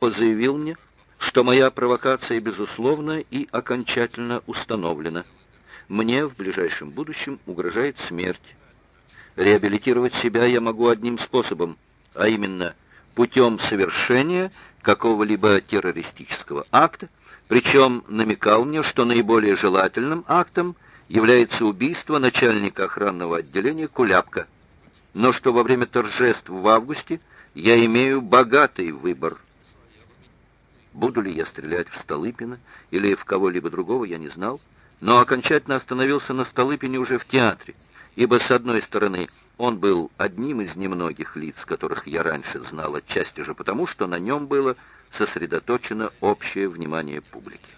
заявил мне, что моя провокация безусловно и окончательно установлена. Мне в ближайшем будущем угрожает смерть. Реабилитировать себя я могу одним способом, а именно путем совершения какого-либо террористического акта, причем намекал мне, что наиболее желательным актом является убийство начальника охранного отделения Куляпка, но что во время торжеств в августе я имею богатый выбор – Буду ли я стрелять в Столыпина или в кого-либо другого, я не знал, но окончательно остановился на Столыпине уже в театре, ибо, с одной стороны, он был одним из немногих лиц, которых я раньше знал, отчасти же потому, что на нем было сосредоточено общее внимание публики.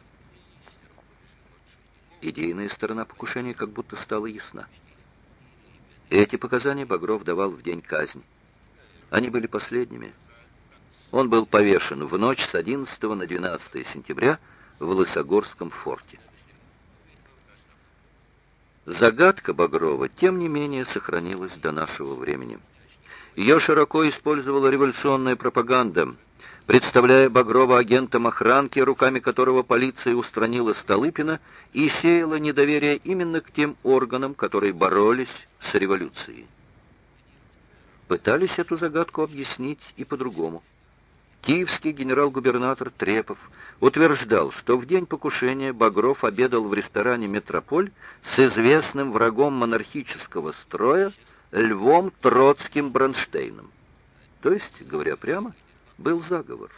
Идейная сторона покушения как будто стала ясна. Эти показания Багров давал в день казни. Они были последними, он был повешен в ночь с 11 на 12 сентября в Лысогорском форте. Загадка Багрова, тем не менее, сохранилась до нашего времени. Ее широко использовала революционная пропаганда, представляя Багрова агентом охранки, руками которого полиция устранила Столыпина и сеяла недоверие именно к тем органам, которые боролись с революцией. Пытались эту загадку объяснить и по-другому. Киевский генерал-губернатор Трепов утверждал, что в день покушения Багров обедал в ресторане «Метрополь» с известным врагом монархического строя Львом Троцким Бронштейном. То есть, говоря прямо, был заговор.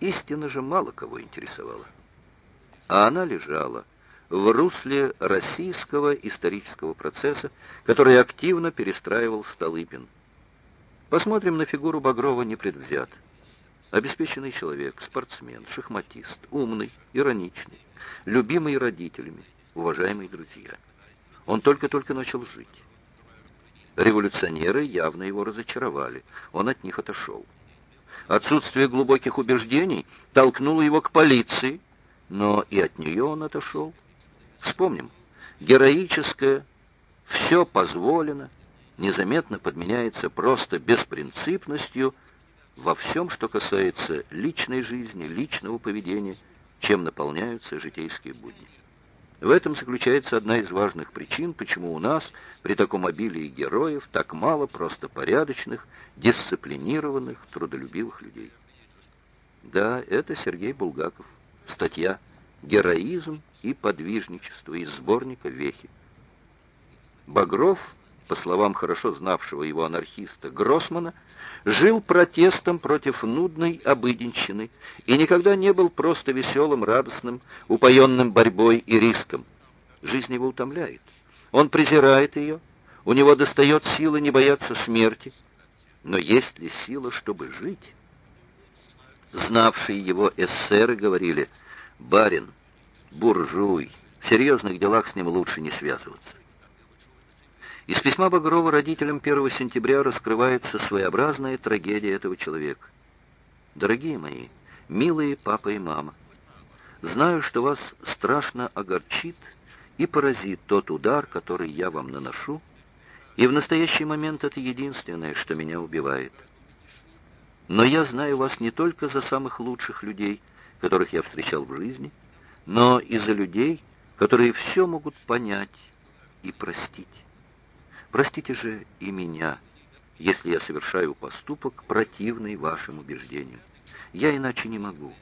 Истина же мало кого интересовала. А она лежала в русле российского исторического процесса, который активно перестраивал Столыпин. Посмотрим на фигуру Багрова непредвзят. Обеспеченный человек, спортсмен, шахматист, умный, ироничный, любимый родителями, уважаемые друзья. Он только-только начал жить. Революционеры явно его разочаровали. Он от них отошел. Отсутствие глубоких убеждений толкнуло его к полиции, но и от нее он отошел. Вспомним, героическое «все позволено», незаметно подменяется просто беспринципностью во всем, что касается личной жизни, личного поведения, чем наполняются житейские будни. В этом заключается одна из важных причин, почему у нас при таком обилии героев так мало просто порядочных, дисциплинированных, трудолюбивых людей. Да, это Сергей Булгаков. Статья «Героизм и подвижничество» из сборника «Вехи». Багров по словам хорошо знавшего его анархиста Гроссмана, жил протестом против нудной обыденщины и никогда не был просто веселым, радостным, упоенным борьбой и риском. Жизнь его утомляет. Он презирает ее, у него достает силы не бояться смерти. Но есть ли сила, чтобы жить? Знавшие его эсеры говорили, «Барин, буржуй, в серьезных делах с ним лучше не связываться». Из письма Багрова родителям 1 сентября раскрывается своеобразная трагедия этого человека. «Дорогие мои, милые папа и мама, знаю, что вас страшно огорчит и поразит тот удар, который я вам наношу, и в настоящий момент это единственное, что меня убивает. Но я знаю вас не только за самых лучших людей, которых я встречал в жизни, но и за людей, которые все могут понять и простить. Простите же и меня, если я совершаю поступок, противный вашим убеждениям. Я иначе не могу.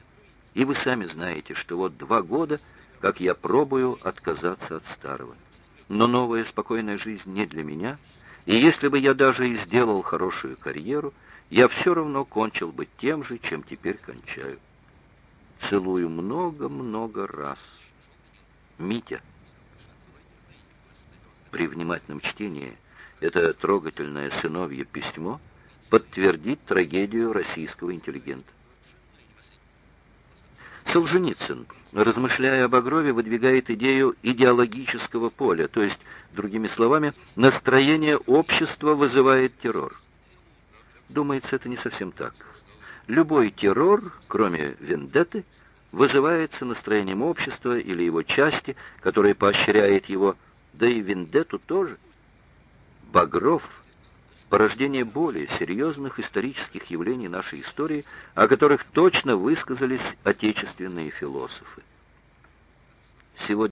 И вы сами знаете, что вот два года, как я пробую отказаться от старого. Но новая спокойная жизнь не для меня, и если бы я даже и сделал хорошую карьеру, я все равно кончил бы тем же, чем теперь кончаю. Целую много-много раз. Митя при внимательном чтении это трогательное сыновье письмо подтвердит трагедию российского интеллигента. Солженицын, размышляя об Багрове, выдвигает идею идеологического поля, то есть, другими словами, настроение общества вызывает террор. Думается, это не совсем так. Любой террор, кроме вендетты, вызывается настроением общества или его части, которая поощряет его да и Вендетту тоже. Багров порождение более серьезных исторических явлений нашей истории, о которых точно высказались отечественные философы. Сегодня